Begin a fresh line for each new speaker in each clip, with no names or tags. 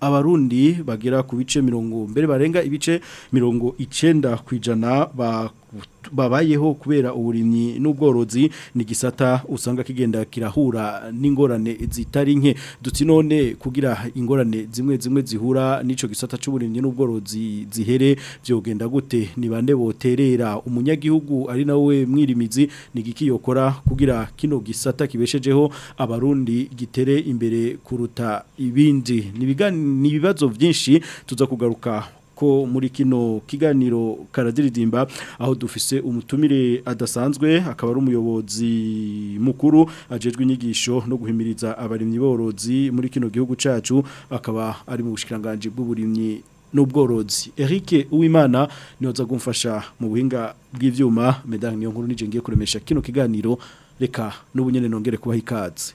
abarundi
bagera ku bice mirongo mbere barenga ibice mirongo icyenda kwijana ijana babayeho kubera uburimyi n'ubworozi ni gisata usanga kigenda kirahura n'ingorane zitari nke dutse none kugira ingorane zimwe zimwe zihura n'icyo gisata cy'uburimyi n'ubworozi zihere byogenda gute ni bande boterera umunyagihugu ari nawe mwirimizi ni gikiyokora kugira kino gisata kibeshejeho abarundi gitere imbere kuruta ibindi ni ibibazo byinshi tuza kugaruka ko muri kino kiganiro karadiridimba aho dufise umutumire adasanzwe akaba ari umuyobozi mukuru ajejwe inyigisho no guhimiriza abarimyi borozi muri kino gihugu cacu akaba ari mu bushikiranganje bw'uburimyi n'ubworozi Eric Uwimana niyoza gumfasha mu buhinga bw'ivyuma medani niyo nkuru nije ngiye kuremesha kino kiganiro reka n'ubunyene nongere kubaha ikaze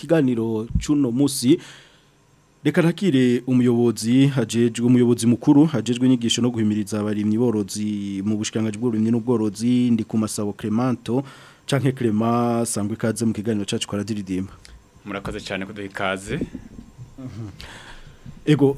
kiganiro cy'uno munsi reka nakire umuyobozi hajejwe umuyobozi mukuru hajejwe inyigisho no guhimiriza abarimyi borozi mu bushikanganje bw'uburimyi n'ubworozi ndi ku masabo Clemanto canke Clema sangwe kaze mu kiganiro cyacu karadiridimba
murakoze cyane kuduha ikaze
ego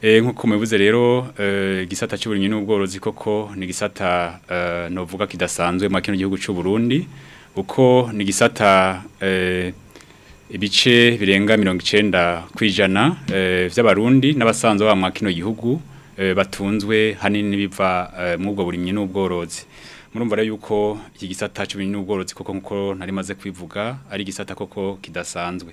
Eh, nk'uko mubivuze rero eh, igisata cy'uburimyi n'ubworozi koko ni igisata eh, novuga kidasanzwe mu kino gihugu cy'u Burundi uko ni igisata ibice birenga mirongo icyenda ku ijana by'abarundi n'abasanzwe ba muri kino gihugu batunzwe hanini biva muri ubwo burimyi n'ubworozi murumva rero yuko iki gisata cy'uburimyi n'ubworozi koko nk'uko narimaze kwivuga ari Gisata koko kidasanzwe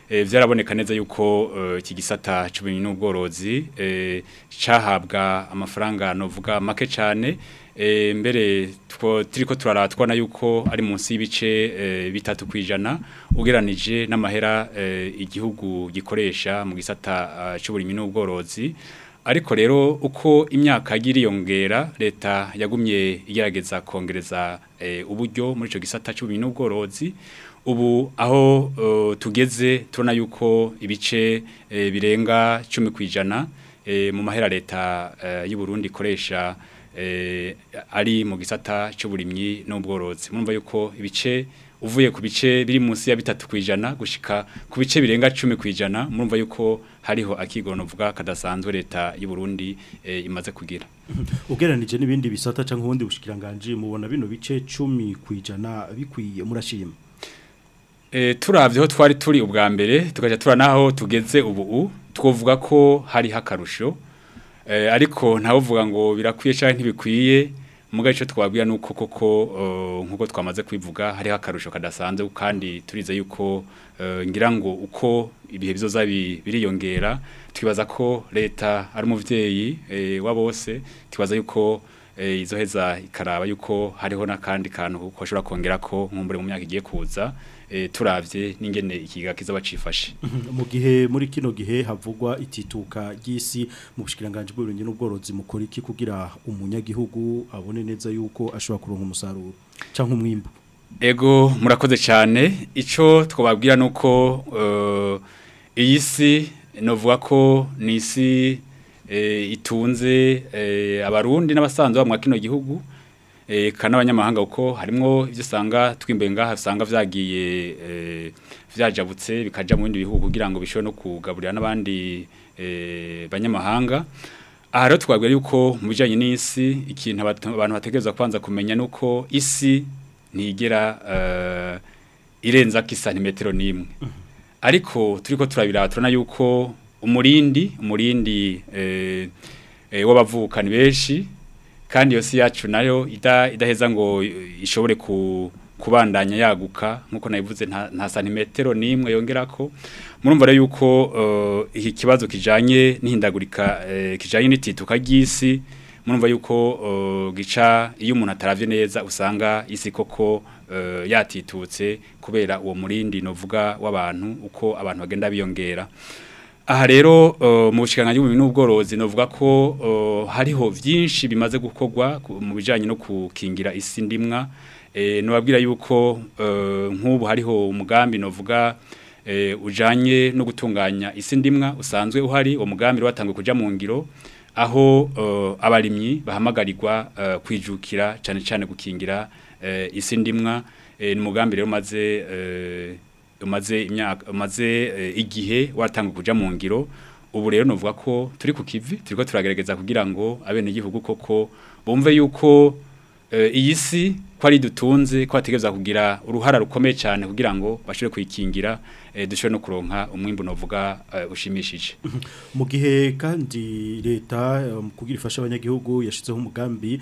byaraboneka neza yuko iki gisata cy'ubumenyi n'ubworozi cyahabwa amafaranga navuga make cyane Eh, mbere turi ko turaratwana yuko ari munsi y'ibice eh, bitatu kwijana ijana ugeranije n'amahera eh, igihugu gikoresha mu gisata ah, cy'uburimi n'ubworozi ariko rero uko imyaka yiriyongera leta yagumye igerageza kongereza uburyo muri icyo gisata cy'ubumenyi n'ubworozi ubu aho tugeze turabona yuko ibice birenga cumi kwijana ijana mu mahera leta y'u Burundi ikoresha Eh, ari mu gisata cy'uburimyi n'ubworozi murumva yuko ibice uvuye ku bice biri munsi ya bitatu kwijana gushika ku bice birenga cumi ku murumva yuko hariho akigono uvuga kadasanzwe leta y'u Burundi eh, imaze kugira
ugereranije n'ibindi bisata cyangwa ubundi bushikiranganje mubona bino bice cumi ku bikwiye murashima
eh, turabyeho twari turi ubwa mbere tukajya turanaho tugeze ubu twovuga ko hari hakarusho, Eh, ariko ntawuvuga ngo birakwiye cyangwa ntibikwiye muga icyo twabwira nuko koko eh, nk'uko twamaze kwivuga hariho akarusho kadasanze kandi turize yuko eh, ngira ngo uko ibihe bizoza biriyongera twibaza ko leta ari umubyeyi wa bose twibaza yuko Eh, izoheza ikaraba yuko hariho n'akandi kantu kuko ashobora kongera ko nk'umbure mu myaka igiye kuza eh, turabye n'ingene ikiga kiza bacifashe
mu gihe muri kino gihe havugwa itituka ry'isi mu bushikiranganje bw'uburundi n'ubworozi mukora iki kugira umunyagihugu abone neza yuko ashobora kuronka umusaruro cyangwa umwimbo
ego murakoze cyane icyo twababwira nuko uko eh, iyi si ni ko ni isi Eh, itunze eh, abarundi n'abasanzwe bamwa kino gihugu eh, kana n'abanyamahanga uko harimo ibyo sanga twimbuye ngaha vyagiye eh vyajabutse bikajya mu bindi bihugu kugira ngo bishobe no kugaburira n'abandi banyamahanga aha twagwe yuko mu n'isi ikintu abantu bategereza kwanza kumenya nuko uko isi ntigera irenza ko isa ntimetero n'imwe mm-hmm. ariko turiko turabira turana yuko umurindi umurindi eh, eh, w'abavukani benshi kandi yose yacu nayo idaheza ngo ishobore kubandanya yaguka nk'uko nayivuze nta santimetero n'imwe yongera ko murumva rero yuko eh, iki kibazo kijyanye n'ihindagurika kijyanye n'itituka ry'isi murumva yuko gica iyo umuntu atarabye neza usanga isi koko yatitutse kubera uwo murindi novuga w'abantu uko abantu bagenda biyongera aha rero eh, mu bushiranganyi bw'ubumenyi n'ubworozi navuga ko eh, hariho byinshi bimaze gukorwa mu bijyanye no gukingira isi ndimwa eh, nubabwira yuko nk'ubu hariho umugambi navuga ujanye no gutunganya isi ndimwa usanzwe uhari umugambi mugambi watangiye kujya mu ngiro aho abarimyi bahamagarirwa kwijukira cyane cyane gukingira isi ndimwa ni umugambi rero umaze umaze imyaka umaze eh, igihe watanga kuja mu ngiro ubu rero novuga ko turi ku kivi turiko turagerageza kugira ngo abene igihugu koko bumve yuko eh, iyi si ko ari dutunze ko hategereza kugira uruhara rukomeye cyane kugira ngo bashobore kuyikingira eh, dushobore no kuronka umwimbu navuga eh, ushimishije
mu gihe kandi leta eh, mu kugira ifasha abanyagihugu yashyizeho umugambi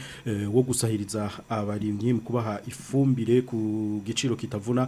wo gusahiriza abarimyi mu kubaha ifumbire ku giciro kitavuna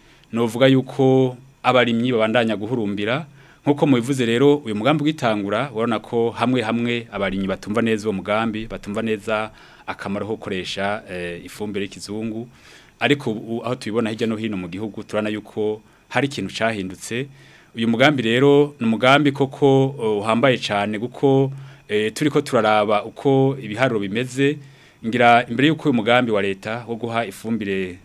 navuga yuko abarimyi babandanya guhurumbira nkuko mubivuze rero uyu mugambi witangura urabona ko hamwe hamwe abarimyi batumva neza uwo mugambi batumva neza akamaro ko gukoresha eh, ifumbire y'ikizungu ariko aho tubibona hirya no hino mu gihugu turana yuko hari ikintu cyahindutse uyu mugambi rero ni umugambi koko eh, uhambaye cyane kuko eh, turi ko turaraba uko ibiharuro bimeze ngira imbere y'uko uyu mugambi wa leta wo guha ifumbire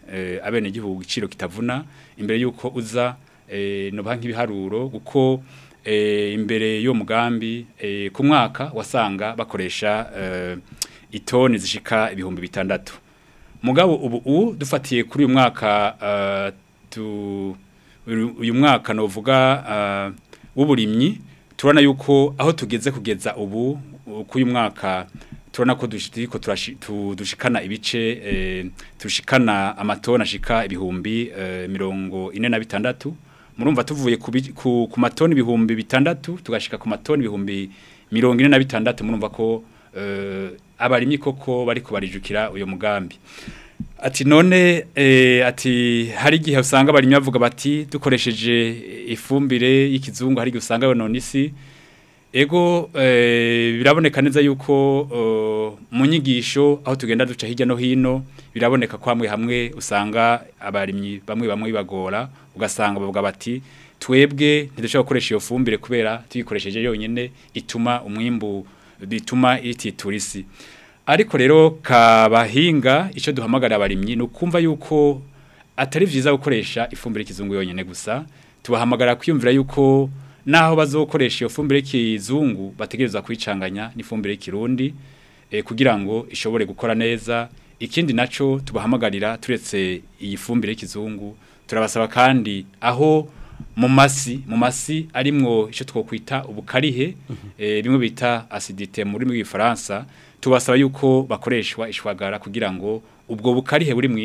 abenegihugu igiciro kitavuna imbere y'uko uza Eh, no banki ibiharuro kuko eh, imbere y'uwo mugambi eh, ku mwaka wasanga bakoresha itoni zishika ibihumbi bitandatu mugabo ubu dufatiye kuri uyu mwaka uyu mwaka navuga w'uburimyi turana yuko aho tugeze kugeza ubu k'uyu mwaka turabona ko dushikana ibice tushikana amatoni ashika ibihumbi mirongo ine na bitandatu murumva tuvuye ku matoni ibihumbi bitandatu tugashika ku matoni ibihumbi mirongo ine na bitandatu murumva ko eh, abarimyi koko bari kubarijukira uyu mugambi ati none eh, ati hari igihe usanga abarimyi bavuga bati dukoresheje ifumbire y'ikizungu hari igihe usanga none isi ego eh, biraboneka neza yuko mu nyigisho aho tugenda duca hirya no hino biraboneka ko hamwe usanga abarimyi bamwe bamwe bibagora ugasanga bavuga bati twebwe ntidushobora gukoresha iyo fumbire kubera tuyikoresheje yonyine ituma umwimbu bituma ititura ariko rero kabahinga icyo duhamagara abarimyi ni ukumva yuko atari byiza gukoresha ifumbire y'ikizungu yonyine gusa tubahamagara kwiyumvira yuko naho bazokoresha iyo fumbire y'ikizungu bategereza kwicanganya n'ifumbire y'ikirundi eh, kugira ngo ishobore gukora neza ikindi nacyo tubahamagarira turetse iyi fumbire y'ikizungu turabasaba kandi aho mu masi mu masi arimwo icyo twakwita ubukarihe bimwe mhm. eh, bita asidite muri rw'ifaransa tubasaba yuko bakoreshwa ishwagara kugira ngo ubwo bukarihe buri mu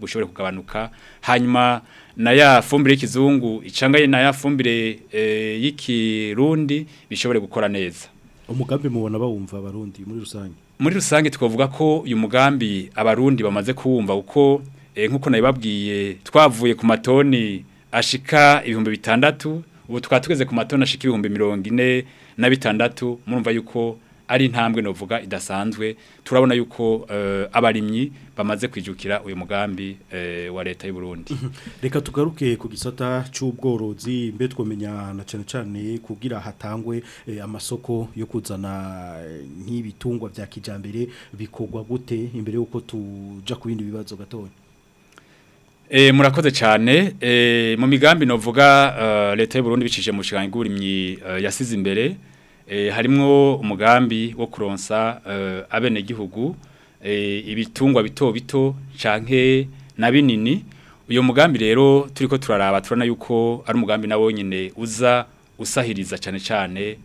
bushobore kugabanuka hanyuma na ya fumbire y'ikizungu icangaye na ya fumbire eh, y'ikirundi bishobore gukora neza
umugambi mubona bawumva abarundi muri rusange
muri rusange twavuga ko uyu mugambi abarundi bamaze kuwumva kuko eh, nk'uko nabibabwiye twavuye ku matoni ashika ibihumbi bitandatu ubu tukaba ku matoni ashika ibihumbi mirongo ine na bitandatu murumva yuko ari intambwe novuga idasanzwe turabona yuko eh, abarimyi bamaze kwijukira uyu mugambi eh, wa leta y'u Burundi mhm.
reka tugaruke ku gisata cy'ubworozi mbe twomenya na cyane cyane kugira hatangwe eh, amasoko yo kuzana nk'ibitungwa bya kijambere bikogwa gute imbere y'uko tuja ku bindi bibazo gatoya
murakoze cyane mu migambi novuga leta y'u Burundi bicije mu kiganiro y'uburimyi yasize imbere Eh, harimo umugambi wo kuronsa eh, abenegihugu eh, ibitungwa bito bito canke na binini uyo mugambi rero turiko turaraba turana yuko ari umugambi nawo nyine uza usahiriza cyane cyane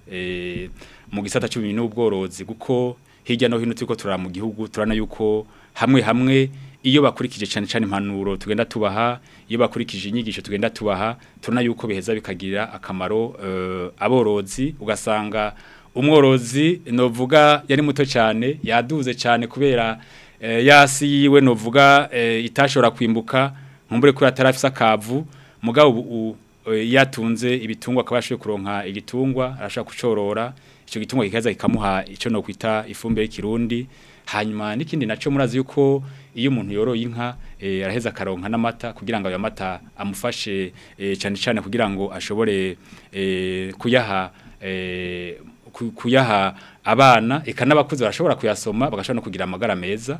mu gisata cy'ubumenyi n'ubworozi kuko hirya no hino turiko turara mu gihugu turana yuko hamwe hamwe iyo bakurikije cyane cyane impanuro tugenda tubaha iyo bakurikije inyigisho tugenda tubaha turana yuko biheza bikagira akamaro eh, aborozi ugasanga umworozi novuga yari muto cyane yaduze cyane kubera eh, yasi yiwe novuga eh, itashobora kwimbuka nkumbure kuri atarafisa akavu mugabo yatunze ibitungwa akaba kuronka igitungwa arashaka gucorora icyo gitungwa kikaza kikamuha icyo no kwita ifumbire y'ikirundi hanyuma n'ikindi nacyo murazi yuko iyo umuntu yoroye inka eh, araheza akaronka n'amata kugira ngo ayo mata amufashe eh, cyane cyane kugira ngo ashobore eh, kuyaha kuyaha abana eka bashobora kuyasoma bagashobora no kugira amagara meza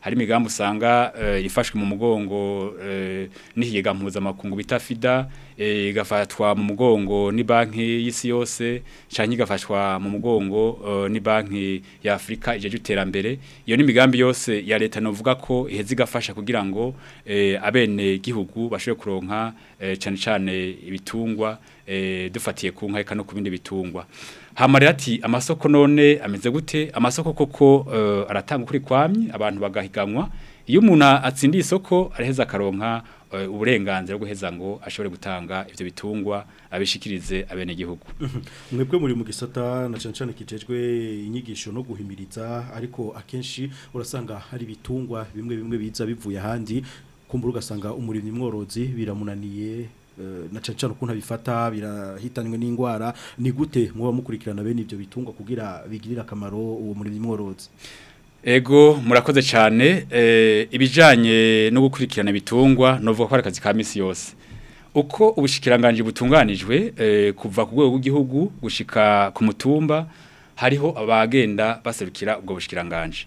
hari imigambi usanga eh, ifashwe mu mugongo n'ikigega mpuzamakungu bita fida igafatwa mu mugongo ni banki y'isi yose cyangwa igafashwa mu mugongo ni banki ya afurika igihe cy'iterambere iyo ni imigambi yose ya leta navuga ko iheze igafasha kugira ngo abene gihugu bashobore kuronka cyane cyane ibitungwa Eh, dufatiye ku nka no ku bindi bitungwa hamara ati amasoko none ameze gute amasoko koko eh, aratanga kuri kwamye abantu bagahiganwa iyo umuntu atsindiye isoko araheza akaronka eh, uburenganzira bwo heza ngo ashobore gutanga ibyo bitungwa abishikirize abenegihugu uhuh.
mwebwe muri mu gisata na cyane cyane kijejwe inyigisho no guhimiriza ariko akenshi urasanga hari bitungwa bimwe bimwe biza bivuye ahandi kumbura ugasanga umurimyi mworozi biramunaniye Eh, na cyane ukuntu abifata birahitanywe n'indwara ni gute muba mukurikirana bene ibyo bitungwa kugira bigirira akamaro uwo muri mworozi
ego murakoze cyane eh, ibijyanye no gukurikirana ibitungwa ni ko ari akazi ka minsi yose uko ubushikiranganje butunganijwe eh, kuva ku rwego rw'igihugu gushika ku mutumba hariho abagenda baserukira ubwo bushikiranganje.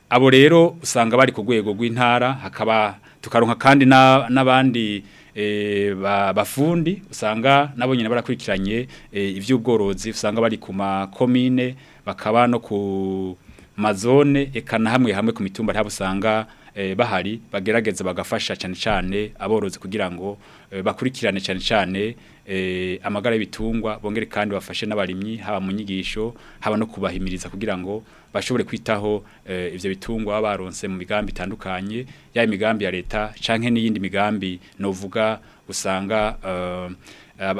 abo rero usanga bari ku rwego rw'intara hakaba tukaronka kandi n'abandi Eh, bafundi usanga nabo nyine barakurikiranye eh, iby'ubworozi usanga bari kuma makomine bakaba no ku mazone ekana hamwe hamwe ku mitumba ntabwo usanga Eh, bahari bagerageza bagafasha cyane cyane aborozi kugira ngo eh, bakurikirane cyane cyane eh, amagara y'ibitungwa bongere kandi bafashe n'abarimyi haba mu nyigisho haba no kubahimiriza kugira ngo bashobore kwitaho ibyo bitungwa baronse mu migambi itandukanye ya imigambi ya leta cyangwa n'iyindi migambi novuga usanga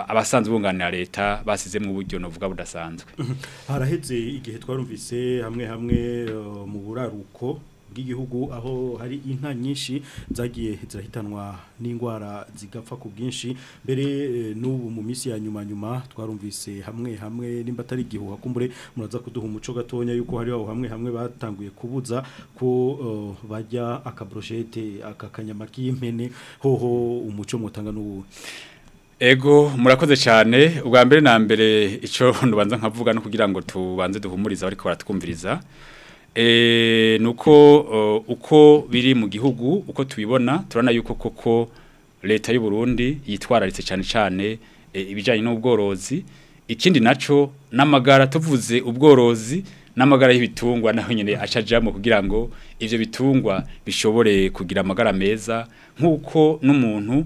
abasanzwe bunganira leta basize mu buryo novuga budasanzwe
haraheze igihe twarumvise hamwe hamwe mu buraruko bw'igihugu aho hari inka nyinshi zagiye zirahitanwa n'indwara zigapfa ku bwinshi mbere eh, n'ubu mu minsi ya nyuma nyuma twarumvise hamwe hamwe nimba atari igihuha kumbure muraza kuduha umuco gatonya yuko hari aho hamwe hamwe batanguye kubuza ko oh, bajya akaboroshete aka kanyama k'impene hoho umuco mutanga n’ubu
Ego murakoze cyane ubwa mbere na mbere icyo ndubanza nkavuga no kugira ngo tubanze duhumuriza ariko baratwumviriza Eh, ni uko eh, uko biri mu gihugu uko tubibona turana yuko koko leta y'u Burundi yitwararitse cyane cyane eh, ibijyanye n'ubworozi ikindi nacyo n'amagara tuvuze ubworozi n'amagara y'ibitungwa naho nyine acajamo kugira ngo ibyo bitungwa bishobore kugira amagara meza nk'uko n'umuntu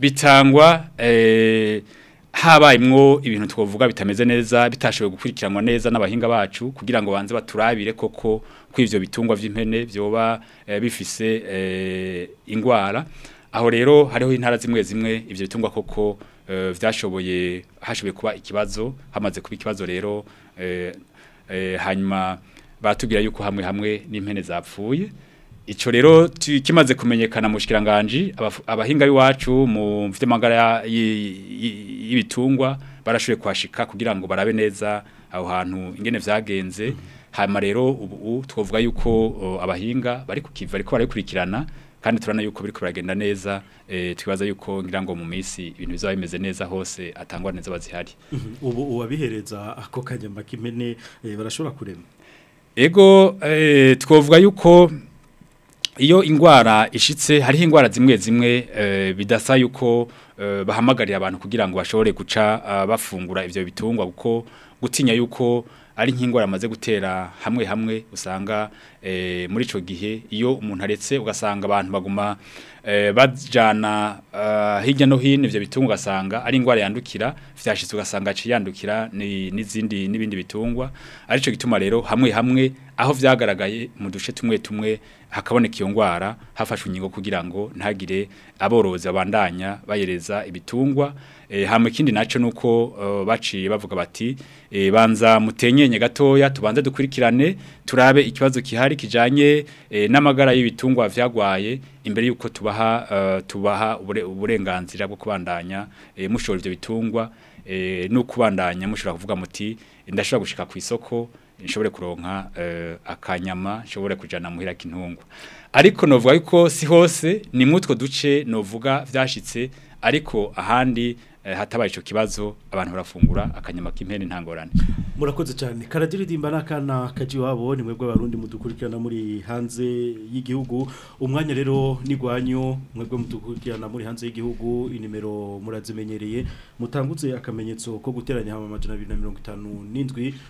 bitangwa Habayemo ibintu twavuga bitameze neza bitashoboye gukurikiranwa neza n'abahinga bacu kugira ngo banze baturabire koko ko ivyo bitungwa vy'impene vyoba eh, bifise eh, ingwara aho rero hariho intara zimwe zimwe ibyo bitungwa koko eh, vyashoboye hashoboye kuba ikibazo hamaze kuba ikibazo rero eh, eh, hanyuma batubwira yuko hamwe hamwe n'impene zapfuye icyo rero kimaze kumenyekana mu abahinga b'iwacu mu mfite magara y'ibitungwa barashuye kwashika kugira ngo barabe neza aho hantu ingene byagenze hanyuma rero ubu twavuga yuko abahinga bari kukiva ariko barabikurikirana kandi turabona yuko biri kuragenda neza e, twibaza yuko ngira ngo mu minsi ibintu bizaba bimeze neza hose atangwa neza bazihari mm-hmm.
ubu uwabihereza ako kanyama k'imene e, barashobora kurema
ego e, twavuga yuko iyo indwara ishitse hariho indwara zimwe zimwe eh, bidasa yuko eh, bahamagarira abantu kugira ngo bashore guca ah, bafungura ibyo bitungwa kuko gutinya yuko ari nk'indwara amaze gutera hamwe hamwe usanga eh, muri icyo gihe iyo umuntu aretse ugasanga abantu baguma Eh, bajana eh, hirya no hino ibyo bitungwa ugasanga ari indwara yandukira byashyitse ugasanga yandukira n'izindi n'ibindi bitungwa aricyo gituma rero hamwe hamwe aho byagaragaye mu duce tumwe tumwe hakaboneka iyo ndwara hafashwe inkingo kugira ngo ntagire aborozi babandanya bayereza ibitungwa Eh, hama ikindi nacyo nuko eh, baciye bavuga bati eh, banza mutenyenye gatoya tubanze dukurikirane turabe ikibazo kihari kijyanye n'amagara y'ibitungwa vyagwaye imbere y'uko tubaha tubaha uburenganzira bwo kubandanya mushora ibyo bitungwa no kubandanya mushobora kuvuga muti ndashobora gushika ku isoko nshobore kuronka akanyama nshobore kujyana muhira k'intungwa ariko navuga ko si hose ni muri duce navuga byashyitse ariko ahandi Eh, hatabaye icyo kibazo abantu barafungura akanyama k'impene ntangorane
murakoze cyane karadiridimba n'akana kaji wabo ni mwebwe abarundi mudukurikirana muri hanze y'igihugu umwanya rero n'igwanyo mwebwe mudukurikirana muri hanze y'igihugu inimero murazimenyereye mutangutse akamenyetso ko guteranya hamwe amajana
na
mirongo
itanu n'indwi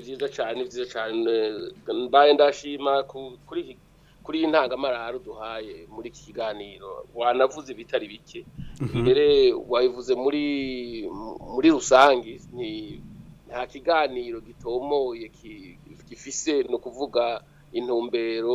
byiza cyane byiza cyane mbaye ndashima kuri kuri iyi ntangamarara muri iki kiganiro wanavuze bitari bike mhm. mbere wayivuze muri muri rusange nta kiganiro gitomoye gifise no kuvuga intumbero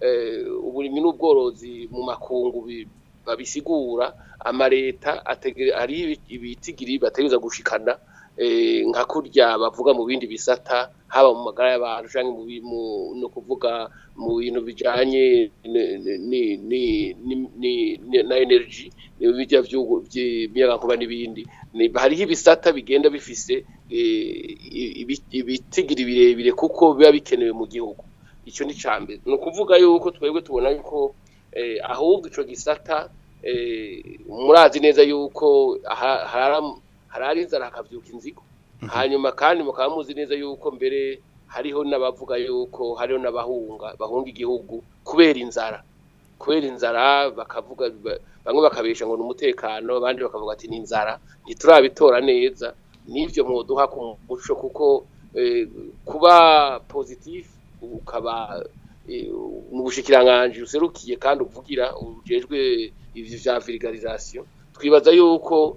eh, uburimi n'ubworozi mu makungu babisigura amaleta ariho ibiti bateza gushikana Eh, nka kurya bavuga mu bindi bisata haba mu magara y'abantu ni ukuvuga mu bintu bijyanye na energy bijya by'imiyagankuba n'ibindi hariho ibisata bigenda bifise eh, ibitigiri birebire kuko biba bikenewe mu gihugu icyo ni cya mbere ni ukuvuga yuko twebwe tubona yuko eh, ahubwo icyo gisata murazi neza yuko harari inzara hakabyuka inzigo mhm. hanyuma kandi mukaba neza yuko mbere hariho n'abavuga yuko hariho n'abahunga bahunga igihugu kubera inzara kubera inzara bakavuga bamwe bakabesha ngo numutekano umutekano abandi bakavuga ati ni inzara ntiturabitora neza n'ibyo mwoduha ku muco kuko eh, kuba positif ukaba eh, mu bushikiranganje userukiye kandi uvugira ujejwe ivyo vya vulgarisation twibaza yuko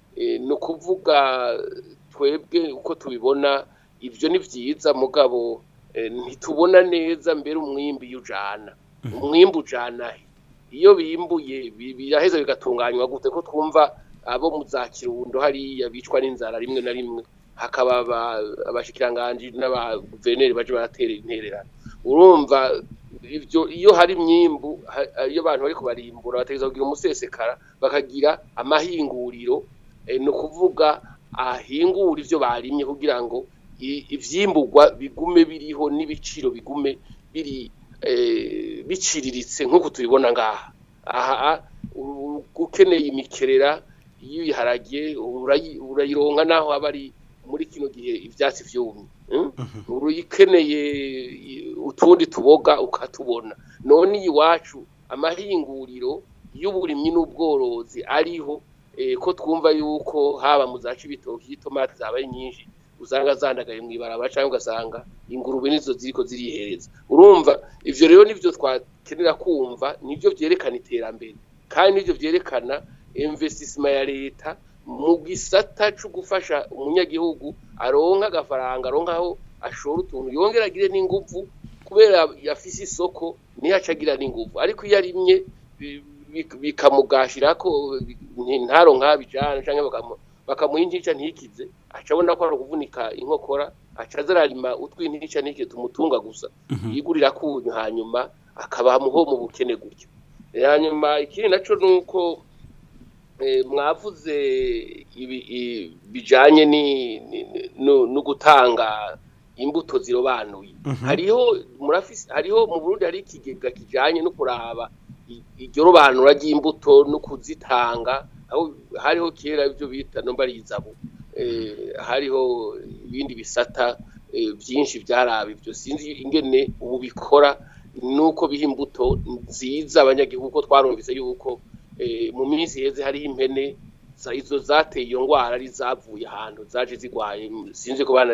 ni kuvuga twebwe uko tubibona ibyo ni byiza mugabo eh, ntitubona neza mbere umwimbi ujana mm. umwimbi ujana iyo bimbuye biraheza bigatunganywa gute ko twumva abo mu za kirundo hariya bicwa n'inzara rimwe na rimwe hakaba abashikiranganji n'abaguverineri baje baratera intererano urumva ibyo iyo hari imyimbu iyo abantu bari kubarimbura bategereza kugira umusesekara bakagira amahinguriro eh, ni ukuvuga ahingura ibyo barimye kugira ngo ibyimburwa bigume biriho n'ibiciro bigume biri e, biciriritse nk'uko tubibona ngaha aha ukeneye imikerera iyo uyiharagiye urayironka naho abari ari muri kino gihe ibyatsi byumye hm? mhm. uruyikeneye utundi tuboga ukatubona none iwacu amahinguriro y'uburimyi n'ubworozi ariho Eh, ko twumva yuko haba mu za cibitoki itomati zabaye nyinshi uzanga zandagaye mu ibarabara cyangwa ugasanga ingurube nizo ziriko zirihereza urumva ivyo rero nivyo twakenera kumva nivyo byerekana iterambere kandi nivyo vyerekana investissement ya leta mu gisata cyo gufasha umunyagihugu aronka agafaranga aronka aho ashora utuntu yongeragire agire n'inguvu kubera yafisi isoko niyacagira acagira ariko iyo arimye eh, bikamugashira ko ntaro nkabijana cyangwa bakamuha ntikize acabona ko ari ukuvunika inkokora aca azararima utwintica ntikize tumutunga gusa mhm. yigurira kunyu hanyuma akabamuho mu bukene gutyo hanyuma ikindi naco eh, ni uko mwavuze bijyanye no gutanga imbuto zirobanuye mhm. hariho mu burundi hari ikigega kijyanye no kuraba iryo robanura ry'imbuto no kuzitanga aho hariho kera ibyo bita no barizabo eh, hariho ibindi bisata eh, byinshi byarabi ibyo sinzi ingene ubu bikora nuko biha imbuto nziza abanyagihuko twarumvise yuko eh, mu minsi iheze hari impene zaizo zateye iyo ndwara ari zavuye ahantu zaje zirwaye sinzi ko bana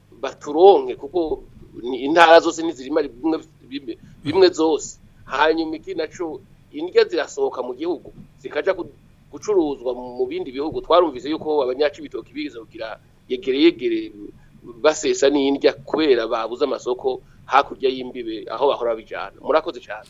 baturonke kuko intara zose ntizirima bimwe zose hanyuma iki nacyo indya zirasohoka mu gihugu zikaja gucuruzwa mu bindi bihugu twarumvise yuko abanyacibitoki biza kugira yegere yegere basesa n'indya kubera babuze amasoko hakurya y'imbibe aho bahora bijyana murakoze cyane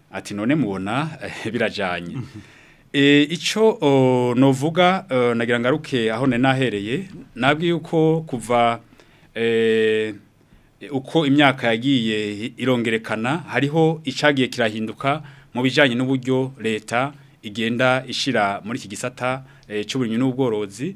ati none mubona birajyanye mm-hmm. icyo novuga nagira ngaruke aho ne nahereye nabwiye yuko kuva uko imyaka yagiye irongerekana hariho icagiye kirahinduka mu bijyanye n'uburyo leta igenda ishira muri iki gisata eh, cy'uburimyi n'ubworozi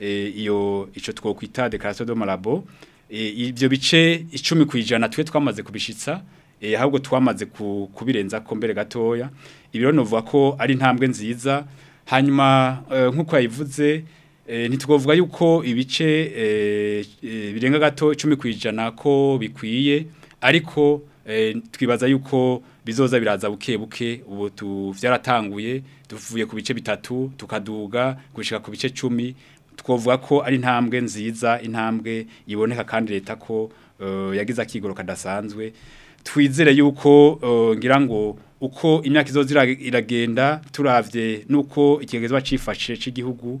eh, iyo icyo twakwita dekarasiyo do marabo eh, ibyo bice icumi ku twe twamaze kubishyitsa ahubwo twamaze kubirenza ko mbere gatoya ibi rero nuvuga ko ari intambwe nziza hanyuma nk'uko yayivuze ntitwavuga yuko ibice birenga gato icumi ku ko bikwiye ariko twibaza yuko bizoza biraza buke buke ubu byaratanguye tuvuye ku bice bitatu tukaduga gushika ku bice cumi twavuga ko ari intambwe nziza intambwe iboneka kandi leta ko eh, yagize akigoro kadasanzwe twizere yuko eh, ngira ngo uko imyaka izoza iragenda nuko ikigezwa cyifashe cy'igihugu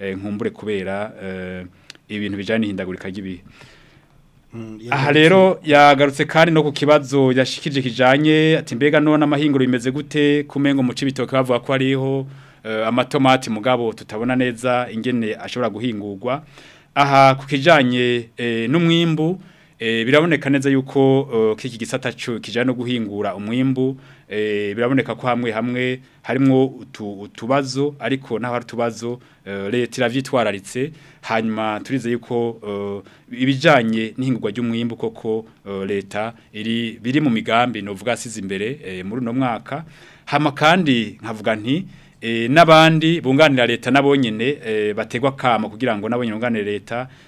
eh, nkumbure kubera ibintu bijyanye n'ihindagurika gibi. Mm, aha rero yagarutse kandi no ku kibazo yashikije kijanye ati mbega none amahinguro bimeze gute kumengo mu cibitoke bavuga ko ariho eh, amatomati mugabo tutabona neza ingene ashobora guhingurwa aha ku kijanye eh, n'umwimbu eh, biraboneka neza yuko kiki gisata cyo kijanye no guhingura umwimbu Eh, biraboneka ko hamwe hamwe harimo utubazo ariko naho hari eh, leta irabyitwararitse hanyuma turize yuko eh, ibijyanye n'ihingurwa ry'umwimbu koko leta biri mu migambi ntuvuga asize imbere muri uno mwaka hano kandi nkavuga nti n'abandi bunganira leta n'abonyine bategwa kama kugira ngo n'abonyine bunganire leta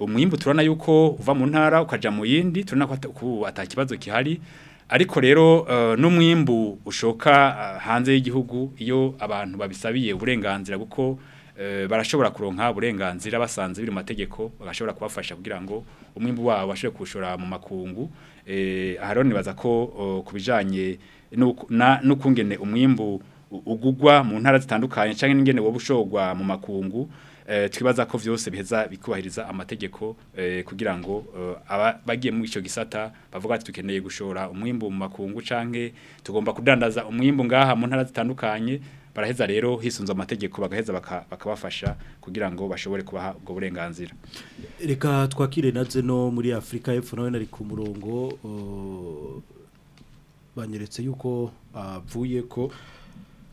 umwimbu turana yuko uva mu ntara ukajya mu yindi turabona ko atakibazo kihari. ariko rero eh, n'umwimbu ushoka eh, hanze y'igihugu iyo abantu babisabiye uburenganzira kuko eh, barashobora kuronka uburenganzira basanze biri mu mategeko bagashobora kubafasha kugira ngo umwimbu wabo bashobore kuwushora mu makungu aha rero nibaza ko oh, ku bijyanye n'ukungene umwimbu ugugwa mu ntara zitandukanye cyangwa n'ingene woba ushorwa mu makungu Eh, twibaza ko byose biheza bikubahiriza amategeko eh, kugira ngo eh, bagiye muri icyo gisata bavuga ati dukeneye gushora umwimbu mu makungu cyangwa tugomba kudandaza umwimbo ngaha mu ntara zitandukanye baraheza rero hisunze amategeko bagaheza bakabafasha kugira ngo bashobore kubaha ubwo burenganzira
reka twakire natse no muri afurika y'epfo nawe nari ku murongo oh, banyeretse yuko avuye ko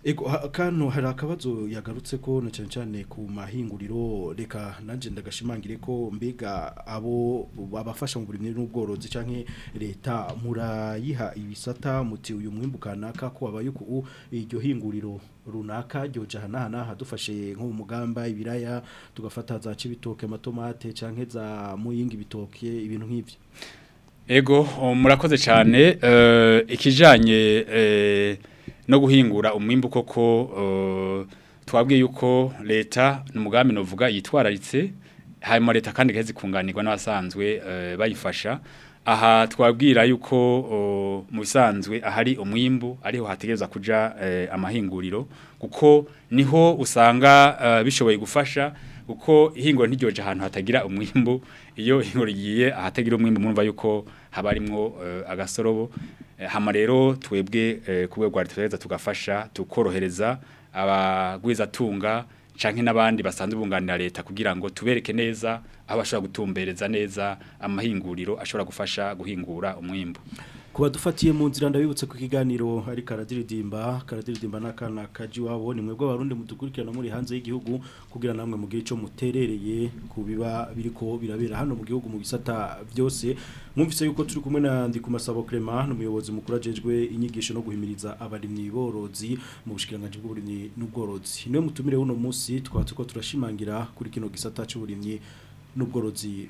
Ego kano hari akabazo yagarutse ko na cyane cyane ku mahinguriro reka nanjye ndagashimangire ko mbega abo babafasha mu burimwe n'ubworozi cyangwa leta murayiha ibisata muti uyu mwimbu kanaka ko wabaye uku iryo hinguriro runaka ryoja hanahana hadufashe nko mu mugamba ibiraya tugafata za cibitoke amatomate cyangwa za muyingi bitoke ibintu nk'ibyo
ego oh, murakoze cyane eh, ikijyanye eh, no guhingura umwimbu koko twabwiye yuko leta n'umugambi novuga yitwararitse hanyuma leta kandi igaheze kunganirwa n'abasanzwe e, bayifasha aha twabwira yuko mu bisanzwe ahari umwimbu ariho hategereza kuja e, amahinguriro kuko niho usanga e, bishoboye gufasha kuko ihingura ntiryoje ahantu hatagira umwimbu iyo ihingura rigiye ahatagira umwimbu mwumva yuko haba harimwo agasorobo Eh, hama rero twebwe ku rwego rwa leta tugafasha tukorohereza abagwiza tunga canke n'abandi basanzwe bunganira leta kugira ngo tubereke neza aho bashobora gutumbereza neza amahinguriro ashobora gufasha guhingura
umwimbo badufatiye mu nzira ndabibutse ku kiganiro ari karadiridimba karadiridimba n'akana kaji wabo ni mwebwe abarundi mudukurikirana muri hanze y'igihugu kugira namwe mu gihe cyo muterereye ku biba biriko birabera hano mu gihugu mu bisata byose mwumvise yuko turi kumwe na ndi kumasabo Clement n'umuyobozi mukuru ajejwe inyigisho no guhimiriza abarimyi borozi mu bushikiranganje bw'uburimyi n'ubworozi niwe mutumire uno munsi twatuko turashimangira kuri kino gisata cy'uburimyi n'ubworozi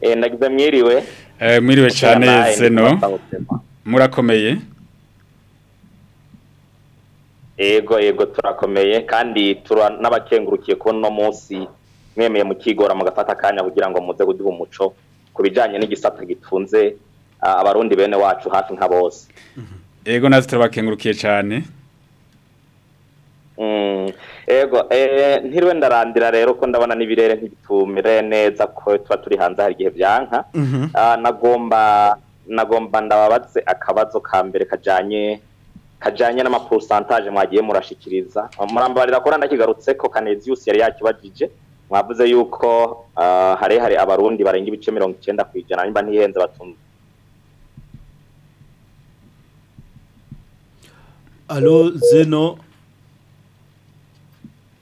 eh nagize mwiriwe
eh, mwiriwe cyane zeno murakomeye
ego ego turakomeye kandi n'abakengurukiye ko no munsi mwemeye mukigora mugafata akanya kugira ngo muze kuduha umuco ku bijyanye n'igisata gitunze ah, abarundi bene wacu hafi nka bose
yego mm-hmm. nazo turabakengurukiye cyane
mm, ego eh, ntiriwe ndarandira rero ko ndabona n'ibirere ntibitumire neza ko tuba turi hanze hari igihe byanka mm-hmm. ah, nagomba nagomba ndababatse akabazo ka mbere kajyanye kajyanye n'amapurusantaje mwagiye murashikiriza murambabarira ko nandakigarutse ko kaneziyusi yari yakibajije mwavuze yuko ah, harehare abarundi barenga ibice mirongo icyenda ku ijana nimba ntihenze batunze
alo zeno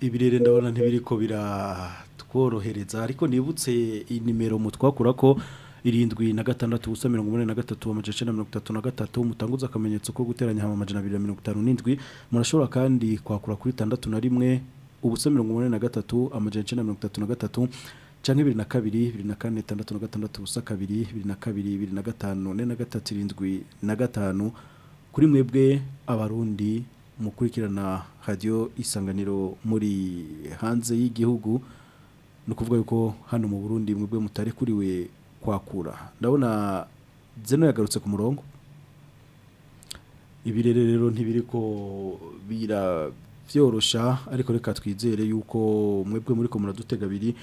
ibirere ndabona ntibiri ko biratworohereza ariko nibutse inimero mutwakura ko irindwi na gatandatu ubusa mirongo umunani na gatatu amajana na mirongo itatu na gatatu mutanguza akamenyetso ko guteranya hamwe amajana abiri na mirongo itanu n'indwi murashobora kandi kwakura kuri itandatu na rimwe ubusa mirongo umunani na gatatu amajana icyenda mirongo itatu na gatatu cyangwa bibiri na kabiri bibiri na kane itandatu na gatandatu ubusa kabiri bibiri na kabiri bibiri na gatanu ne na gatatu irindwi na gatanu kuri mwebwe abarundi mukurikirana radio isanganiro muri hanze y'igihugu no kuvuga yuko hano mu Burundi mwebwe mutari kuriwe kwakura ndabona zeno yagarutse ku murongo ibirerero ntibiriko bira byoroshya ariko reka twizere yuko mwebwe muri ko muradutega abiri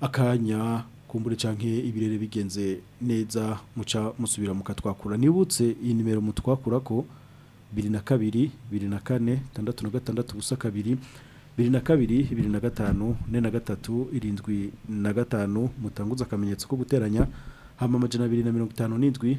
akanya kumbure canke ibirere bigenze neza muca musubira mukatwakura nibutse iyi nimero mutwakura ko bibiri na kabiri bibiri na kane tandatu na gatandatu ubusa kabiri bibiri na kabiri bibiri na gatanu ne na gatatu irindwi na gatanu mutanguza akamenyetso ko guteranya hama amajana abiri na mirongo itanu n'indwi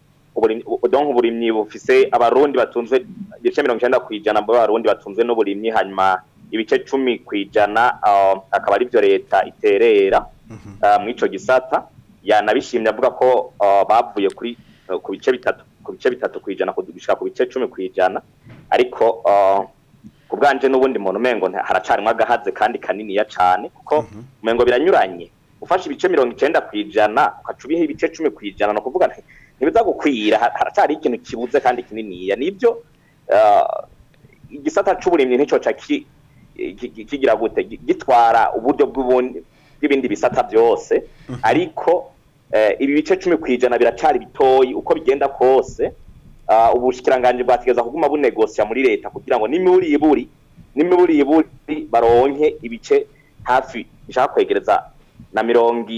donka uburimyi bufise abarundi batunzwe ibice mirongo icyenda ku ijana muri batunzwe n'uburimyi hanyuma ibice cumi ku ijana ah, akaba aribyo leta iterera muri mhm. ah, ico gisata yanabishimye avuga ko uh, bavuye kuri uh, ku bice bitatu ku bice bitatu ku ijana gushaka ku bice cumi uh, ku ijana ariko ku bwanjye n'ubundi muntu umengo haracanwa agahaze kandi kaniniya cyane kuko mhm. umengo biranyuranye ufashe ibice mirongo icyenda ku ijana ukaca ibice cumi ku ijana ni ukuvuga ntibizagukwira haracyari ikintu kibuze kandi kininiya nibyo igisata cy'uburimyi n'icyo kigira gute gitwara uburyo bw'ibindi bisata byose mhm. ariko Eh, ibi bice cumi ku ijana biracari bitoyi uko bigenda kose ah, ubushyikirangange bwategeza kuguma bunegosiya muri leta kugira ngo n'imiburi y'iburi baronke ibice hafi bishaka kwegereza na mirongo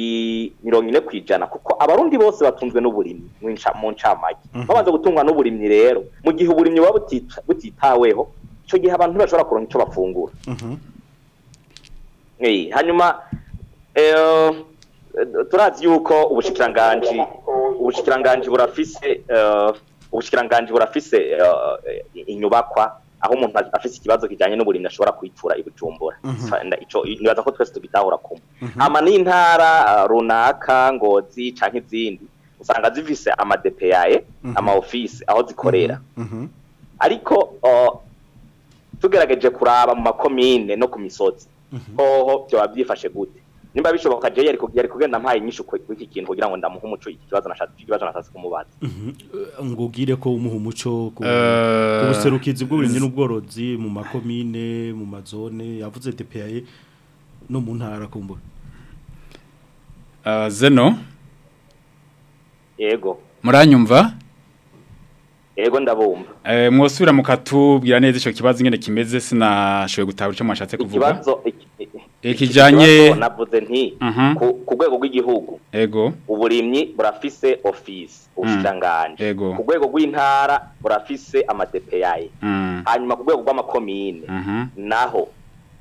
ine ku ijana kuko abarundi bose batunzwe n'uburimyi mu ncamake mhm. babanza gutungwa n'uburimyi rero mu gihe uburimyi buba butitaweho icyo gihe abantu ntibashobora kuronka icyo bafungura mhm. hanyuma eh, turazi yuko ubushikiranganji ubushikiranganji burafise uh, ubushikiranganji burafise uh, inyubakwa aho umuntu afise ikibazo kijyanye n'uburimyi ashobora kwitura ibujumbura mhm. nibaza ko twese tubitahura kumwe mhm. ama n'intara uh, runaka ngozi cyangwa izindi usanga amadepe amadepeyaye mhm. ama ofisi aho zikorera ariko tugerageje kuraba mu makomine no ku misozi hoho byaba byifashe gute nimba bishoboka jay yari kugenda ampaye inyishu iki kintu kugira ngo ndamuhe umuco iki nashatse ikibazo nashatse kumubaza
mhm. eh, ngo ko umuha umuco ku
eh,
buserukizi bw'uburimyi n'ubworozi mu makomine mu mazone yavuze DPA e no mu ntara kumbura
eh, zeno
yego
muranyumva
yego ndabumva
mwosubira mukatubwira neza icyo kibazo ingene kimeze sinashoboye gutahura icyo mwashatse kuvuga
kijyanye na
budenti
ku rwego rw'igihugu
yego
uburimyi burafise ofisi mm.
ubushinganje
ku rwego rw'intara burafise amadepeyaye
mm.
hanyuma ku rwego rw'amakomine
mhm.
naho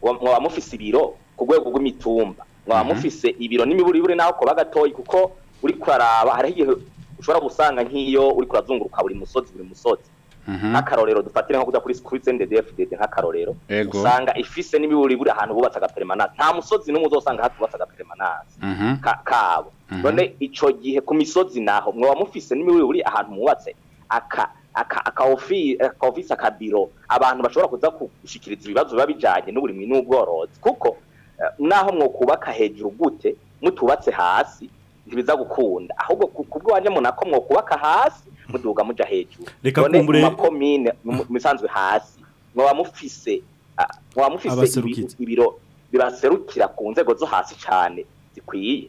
mwaba mufise ibiro ku rwego rw'imitumba mwaba mhm. mufise ibiro n'imiburibure naho kuba gatoya kuko uri kuraraba hari igihe ushobora gusanga nk'iyo uri kurazunguruka buri musozi buri musozi
Mhm.
nk'akarorero dufatire nko kuda kuri kuri zone de
DFDD nk'akarorero
usanga ifise n'imiburi buri ahantu bubatse agapermanence nta musozi n'umwe uzosanga hatubatse agapermanence
mhm.
kabo mhm. none ico gihe ku misozi naho mwe wamufise n'imiburi buri ahantu mubatse aka aka aka office aka biro abantu bashobora kuza gushikiriza ibibazo babijanye bijanye n'uburimwi n'ubworozi kuko eh, naho mwokubaka hejuru gute mutubatse hasi ntibiza gukunda ahubwo kubwo wanje munako mwokubaka hasi muduga muja hejuru none mu makomine musanzwe hasi mwaba mufise mwaba mufise ibiro bibaserukira ku nzego zo hasi
cyane zikwiye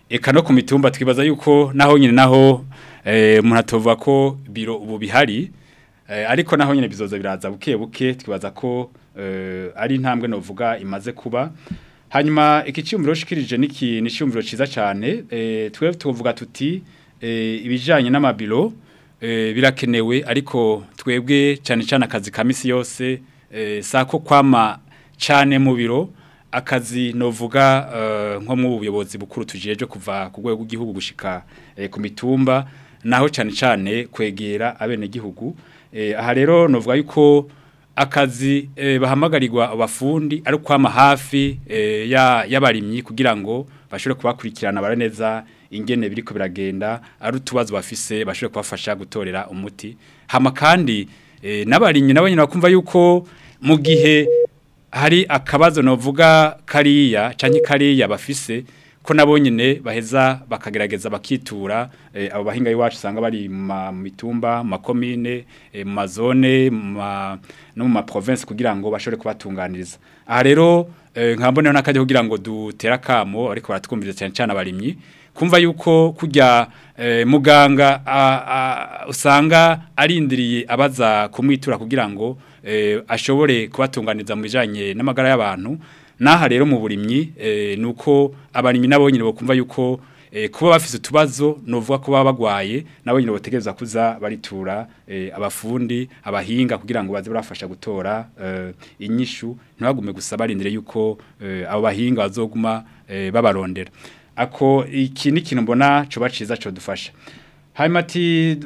eka no ku mitumba twibaza yuko naho nyine naho umuntu atovuga ko biro ubu bihari ariko naho nyine bizoza biraza buke buke twibaza ko ari intambwe navuga imaze kuba hanyuma iki cyumviro shikirije niki ni cyumviro cyiza cyane twebwe tuvuga tuti Eh, ibijyanye n'amabiro eh, birakenewe ariko twebwe cyane cyane akazi kamisi minsi yose eh, sako kwama cyane mu biro akazi novuga nko mu buyobozi bukuru tujeje kuva ku rwego rw'igihugu gushika ku mitumba naho cyane cyane kwegera abenegihugu aha rero novuga yuko akazi bahamagarirwa abafundi ariko kwama hafi y'abarimyi kugira ngo bashore kubakurikirana bara neza ingene biriko biragenda ari utubazo bafise bashobora kubafasha gutorera umuti hama kandi e, eh, n'abarinyi nabo bakumva yuko mu gihe hari akabazo novuga kariya canke kariya bafise ko nabo nyine baheza bakagerageza bakitura eh, abo bahinga iwacu usanga bari mu mitumba mu makomine eh, mu mazone no mu maprovensi kugira ngo bashore kubatunganiriza aha rero nka mboneho n'akajya kugira ngo dutera akamo ariko baratwumviriza cyane cyane abarimyi kumva yuko kujya eh, muganga usanga arindiriye abaza kumwitura kugira ngo eh, ashobore kubatunganiza mu bijyanye n'amagara y'abantu n'aha rero mu burimyi eh, ni uko abarimyi nabo nyine bakumva yuko kuba bafite utubazo ni ukuvuga ko bagwaye barwaye bategereza kuza baritura abafundi abahinga kugira ngo baze barafasha gutora inyishu ntibagume gusa barindire yuko abo bahinga bazoguma babarondera ako iki ni kintu mbona cuba ciza codufasha hanyuma ati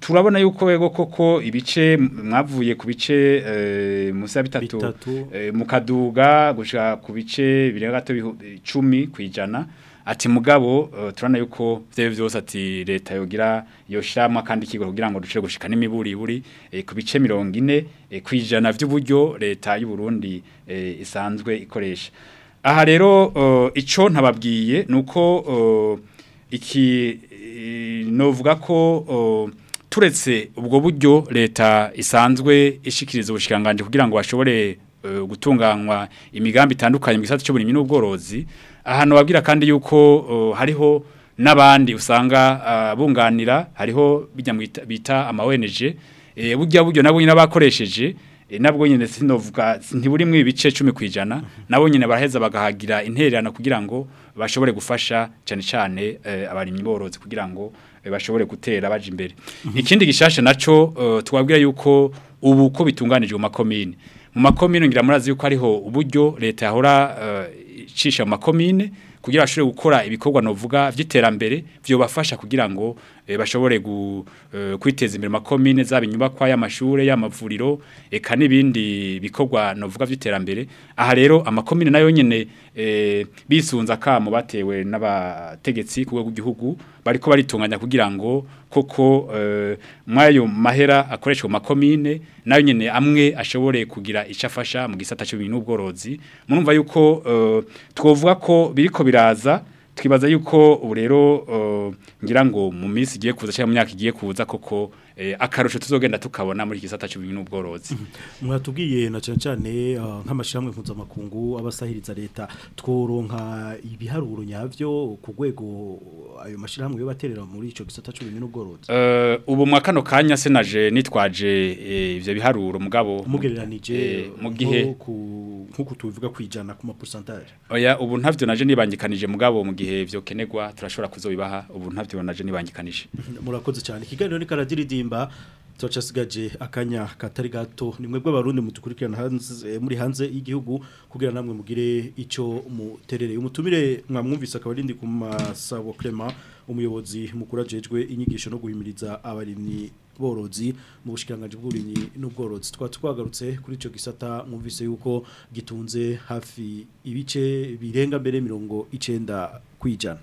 turabona yuko yego koko ibice mwavuye ku bice eh, munsi ya
bitatu
eh, mukaduga gushaka ku bice birenga gato icumi kwijana ijana ati mugabo eh, turabona yuko byo byose ati leta yogira yoshyiramo akandi kigo kugira ngo duce gushika n'imiburiburi ku bice mirongo ine kwijana by'uburyo leta y'u Burundi isanzwe ikoresha aha rero icyo ntababwiye nuko uko iki novuga ko turetse ubwo buryo leta isanzwe ishikiriza ubushikanganje kugira ngo bashobore e, gutunganywa imigambi itandukanye mu gisate cy'uburimyi n'ubworozi ahantu babwira kandi yuko hariho n'abandi usanga bunganira hariho bijya bita ama ONG e, burya buryo nabwo nyine bakoresheje Eh, nabwo nyine sinovuga ntiburi mu ibice 10 kwijana mhm. nabo nyine baraheza bagahagira intererano kugira ngo bashobore gufasha cyane cyane eh, abarimyi borozi kugira ngo eh, bashobore gutera baje imbere mhm. ikindi gishasha naco twabwira yuko ubu ko bitunganije mu makomine mu makomine ngira murazi yuko ariho uburyo leta yahora icisha mu makomine kugira ashobore gukora ibikorwa novuga by'iterambere byo bafasha kugira ngo Eh, bashobore eh, kwiteza imbere makomine zaba inyubakwa y'amashure y'amavuriro eka n'ibindi bikorwa novuga by'iterambere aha rero amakomine nayo nyene eh, bisunza akamo batewe n'abategetsi ku rwego rw'igihugu bariko baritunganya kugira ngo koko mwayo mahera akoreshwa makomine nayo nyene amwe ashobore kugira icafasha mu gisata cy'ubintu n'ubworozi murumva yuko twovuga ko biriko biraza Tukibaza yuko ubu rero uh, ngira ngo mu minsi igiye kuza cyangwa mu myaka igiye kuza koko Eh, akarusho tuzogenda tukabona muri iki gisata cy'ubumenyi n'ubworozi mm-hmm.
mwatubwiye na cyane cyane uh, nk'amashyirahamwe mpuzamakungu abasahiriza leta tworonka ibiharuro nyabyo ku rwego uh, ayo mashyirahamwe yo baterera muri icyo gisata cy'ubumenyi n'ubworozi
eh, ubu mu kano kanya senaje nitwaje eh, ibyo biharuro mugabo mugereranije mu gihe
nk'uko tuvuga kwijana ku mapusantaje
oya ubu ntabyo naje nibangikanije mugabo mu gihe byo kenegwa turashobora kuzobibaha ubu ntabyo naje nibangikanije mm-hmm.
murakoze cyane ikiganiro ni karadiridimba kuririmba turacasigaje akanya katari gato nimwe mwebwe abarundi mutukurikirana hanze eh, muri hanze y'igihugu kugira namwe mugire icyo muterere umutumire mwamwumvise akaba arindi ku masabo Clement umuyobozi mukuru inyigisho no guhimiriza abarimyi borozi mu bushikiranganje bw'uburimyi n'ubworozi twatwagarutse kuri ico gisata mwumvise yuko gitunze hafi ibice birenga mbere mirongo icenda kwijana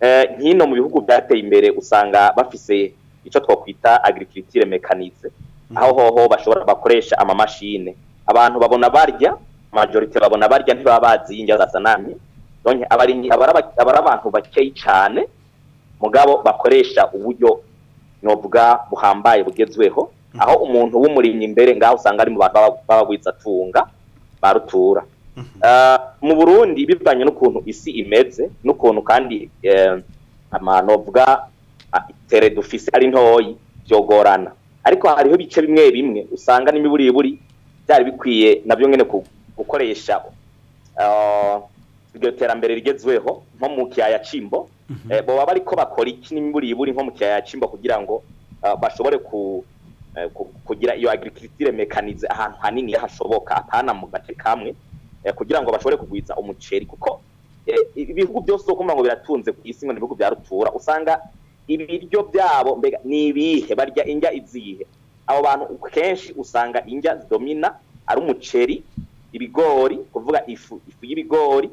eh, nkino mu bihugu byateye imbere usanga bafise icyo twakwita agirikitire mekanize mhm. aho hoho bashobora bakoresha amamashine abantu babona barya majorite babona barya ntibaba bazi indya za sanani abari abantu bakeye cyane mugabo bakoresha uburyo novuga buhambaye bugezweho aho umuntu w'umurimyi imbere ngaho usanga ari mu bantu b'abagwizatunga barutura mhm. ah, mu burundi bivanye n'ukuntu isi imeze n'ukuntu kandi eh, amanovuga ah, tere dufise ari ntoyi byogorana ariko hariho ibice bimwe bimwe usanga n'imiburiburi byari bikwiye nabyo nyine gukoresha ah, iryo terambere rigezweho nko mu kiyaya cy'imbo mhm. eh, baba bariko bakora iki n'imiburiburi nko mu kiyaya cy'imbo kugira ngo bashobore ku Eh, kugira iyo agirikitire mekanize ahantu hanini hashoboka atana mu gace kamwe eh, kugira ngo bashobore kugwiza umuceri kuko eh, ibihugu byose uko ngo biratunze ku isi ngo ibihugu bya rutura usanga ibiryo byabo mbega ni ibihe barya indya izihe abo bantu kenshi usanga injya zidomina ari umuceri ibigori kuvuga ifu ifu y'ibigori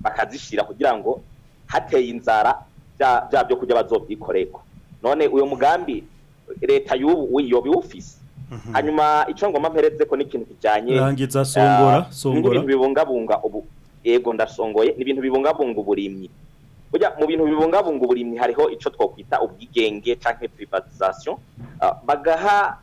bakazishyira kugira ngo hateye inzara bya byo kurya bazobyikoreko none uyu mugambi leta y'ubu wiyo biwufise Mhm. hanyuma icyo ngoma mpereze ko n'ikintu kijyanye
rangiza songora
eh,
songora
n'ibintu bibungabunga ubu yego ndasongoye ni ibintu bibungabunga uburimyi burya mu bintu bibungabunga uburimyi hariho icyo twakwita ubwigenge cyangwa privatization ah, bagaha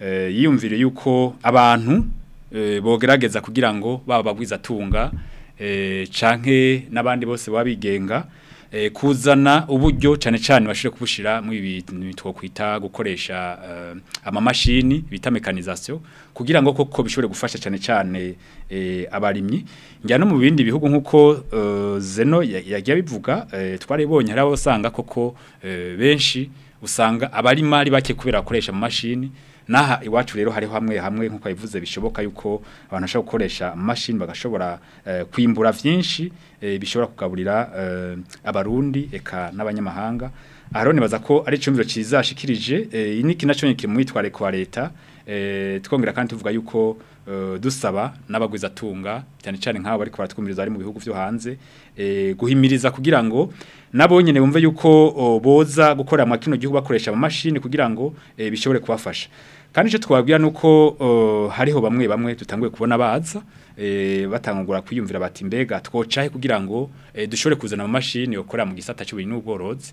uh,
yiyumvire yuko abantu bogerageza kugira ngo baba bagwiza atunga canke n'abandi bose babigenga Eh, kuzana uburyo cyane cyane bashire kubushira mu bintu twokwita gukoresha eh, amamashini bita mekanisation kugira ngo koko bishobore gufasha cyane cyane eh, abarimyi njya no mu bindi bihugu nk'uko zeno yagiye bivuga twaribonye hari abasanga koko benshi usanga abari mari bake kubera akoresha mashini naha iwacu rero hari hamwe hamwe nkuko bivuze bishoboka yuko abantu bashobora gukoresha mashini bagashobora eh, kwimbura byinshi eh, bishobora kugaburira eh, abarundi eka n'abanyamahanga arone baza ko ari icumviro kizashikirije eh, iniki naco kimwitware kwa leta eh, twongera kandi tuvuga yuko eh, dusaba n'abagwiza tunga cyane cyane nk'abo bari kubatumiriza ari mu bihugu byo hanze eh, guhimiriza kugira ngo nabo nyene bumve yuko boza gukora mu kino gihugu bakoresha ama machine kugira ngo eh, bishobore kubafasha kandi ico twabwira nuko uh, hariho bamwe bamwe tutanguye kubona baza Eh, batangura kwiyumvira bati mbega twocahe kugira ngo eh, dushore kuzana amamashini yokora mu gisata cy'ubuhinzi n'ubworozi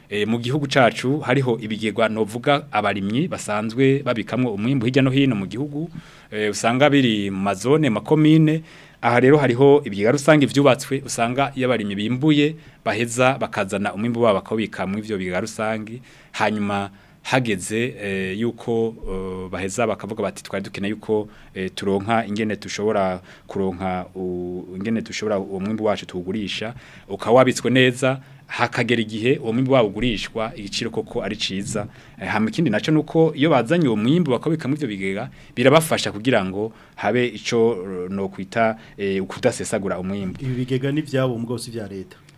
e, mu
gihugu
cacu hariho ibigega novuga abarimyi basanzwe babikamwo umwimbu hirya no hino mu gihugu e, usanga biri mu mazone makomine aha rero hariho ibigega rusange byubatswe usanga iyo bimbuye baheza bakazana umwimbu wabo bakawubika muri ibyo bigega rusange hanyuma hageze eh, yuko eh, baheza bakavuga bati twari dukeneye yuko eh, turonka ingene tushobora kuronka ingene tushobora uwo wacu tugurisha ukaba neza hakagera igihe uwo mwimbi wabo ugurishwa igiciro koko ari cyiza hano ikindi nacyo ni uko iyo bazanye uwo mwimbi bakabikamo ibyo bigega birabafasha kugira ngo habe icyo no kwita ukudasesagura umwimbi
ibi bigega n'ibyabo mu bwose bya leta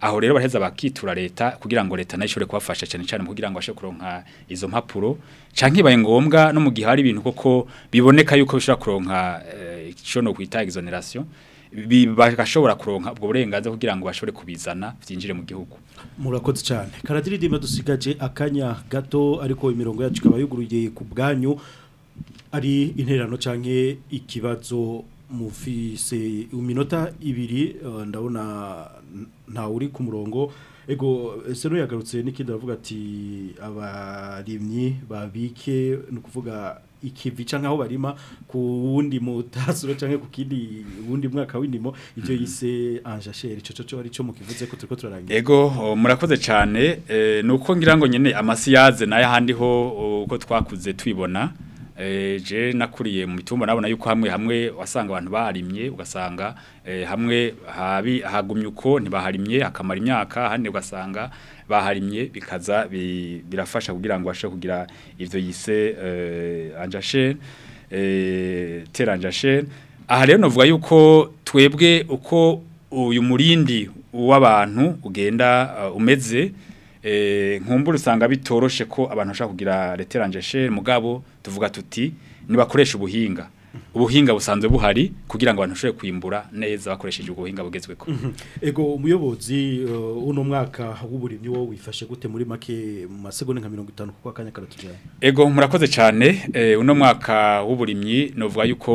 aho rero baheza bakitura leta kugira ngo leta nayo kubafasha cyane cyane kugira ngo abashe kuronka izo mpapuro cyangwa ibaye ngombwa no mu gihe hari ibintu koko biboneka yuko bishobora kuronka icyo no kwita exoneration bashobora kuronka ubwo burenganzira kugira ngo bashobore kubizana byinjire mu gihugu
murakoze cyane karadiridimba dusigaje akanya gato ariko imirongo yacu ikaba yuguruye ku bwanyu ari interano cyangwa ikibazo mufise iminota ibiri eh, ndabona ntawe uri ku murongo ego seno yagarutse n'ikindi ati abarimyi babike ni ukuvuga ikivi canke aho barima ku wundi mutasuro canke ku wundi mwaka w'indimo ivyo mhm. yise anjasheri ico cyo ari cyo mukivuze ko turiko turarangira
ego murakoze cyane eh, nuko ngira ngo nyene amasi yaze naye handi ho uko twakuze twibona Eh, je nakuriye mu mitumba nabona yuko hamwe hamwe wasanga abantu barimye ugasanga eh, hamwe habi hagumye uko ntibaharimye akamara imyaka handi ugasanga baharimye bikaza birafasha kugira ngo bashe kugira ivyo yise eh, anjashe teranjashe aha rero novuga yuko twebwe uko uyu murindi w'abantu ugenda uh, umeze Eh, nkumbura usanga bitoroshe ko abantu bashobora kugira leteranje mugabo tuvuga tuti nibakoresha ubuhinga ubuhinga busanzwe buhari kugira ngo abantu bashobore kwimbura neza bakoresheje ubuhinga buhinga bugezweho mhm.
ego umuyobozi eh, uno mwaka w'uburimyi wowe wifashe gute muri make mu masegonda nka mirongo itanu kuko akanya karatujyana
ego murakoze cyane eh, uno mwaka w'uburimyi ni yuko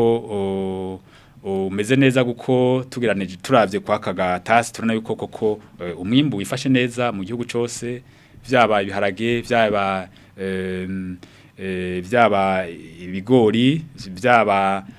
oh, umeze neza kuko tugeranije turavye kwa kagatasi turana yuko koko eh, umwimbu wifashe neza mu gihugu cyose vyaba ibiharage vyaba eh, vyaba ibigori vyaba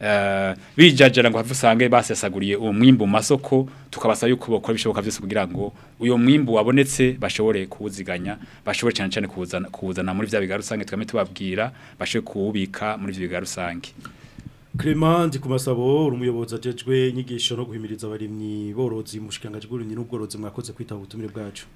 eh, bijajara ngo have usange basesaguriye uwo mwimbu masoko tukabasaba yuko bakora ibishoboka byose kugira ngo uyu mwimbu wabonetse bashobore kuwuziganya bashobore cyane cyane kuwuzana muri bya biga rusange tukame tubabwira bashobore kuwubika muri bya biga rusange
Clement kumasabo uri umuyobozi ajejwe inyigisho no guhimiriza abarimyi borozi mu shikanga cy'uburimyi n'ubworozi mwakoze kwitaba ubutumire bwacu.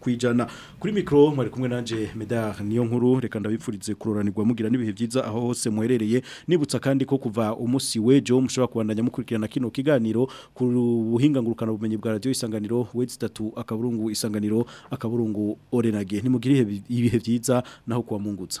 kwijana kuri micro mwari kumwe nanje medar niyo nkuru reka ndabipfurize kuroranirwa mugira n'ibihe byiza aho hose muherereye nibutsa kandi ko kuva umunsi wejo mushobora kubandanya mukurikirana kino kiganiro ku buhinga ngurukana bumenyi bwa radio isanganiro wezi 3 akaburungu isanganiro akaburungu orenage nimugire ibihe byiza naho kuwa mungutsa